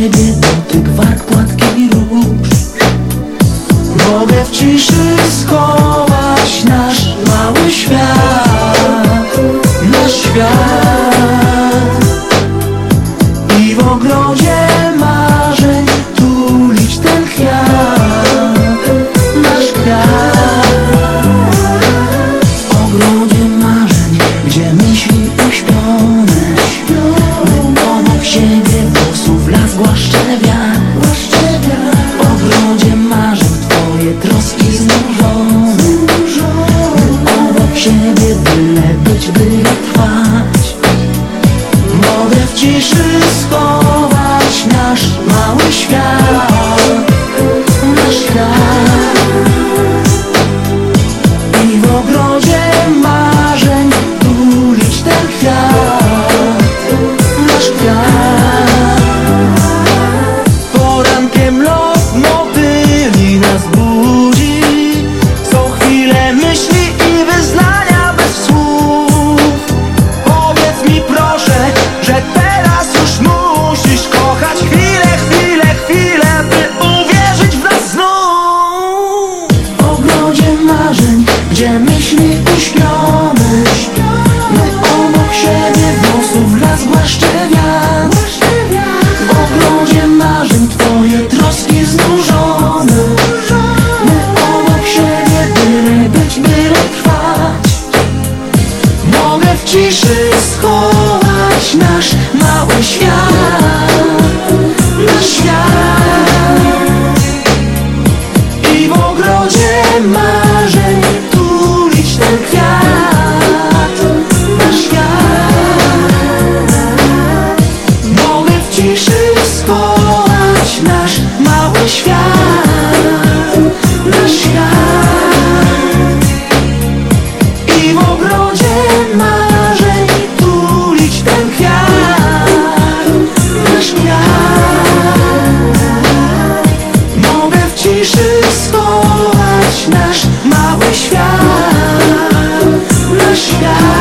niebie dotyk warg, płatki i róż Mogę w ciszy skąd ciszy schować nasz mały świat Nasz świat. I w ogrodzie marzeń tulić ten kwiat gdzie myśli uśpione. My obok siebie włosów las głaszcze wiatr W ogrodzie marzeń twoje troski znużone. My obok siebie byle być, byle trwać. Mogę w ciszy schować nasz mały świat mały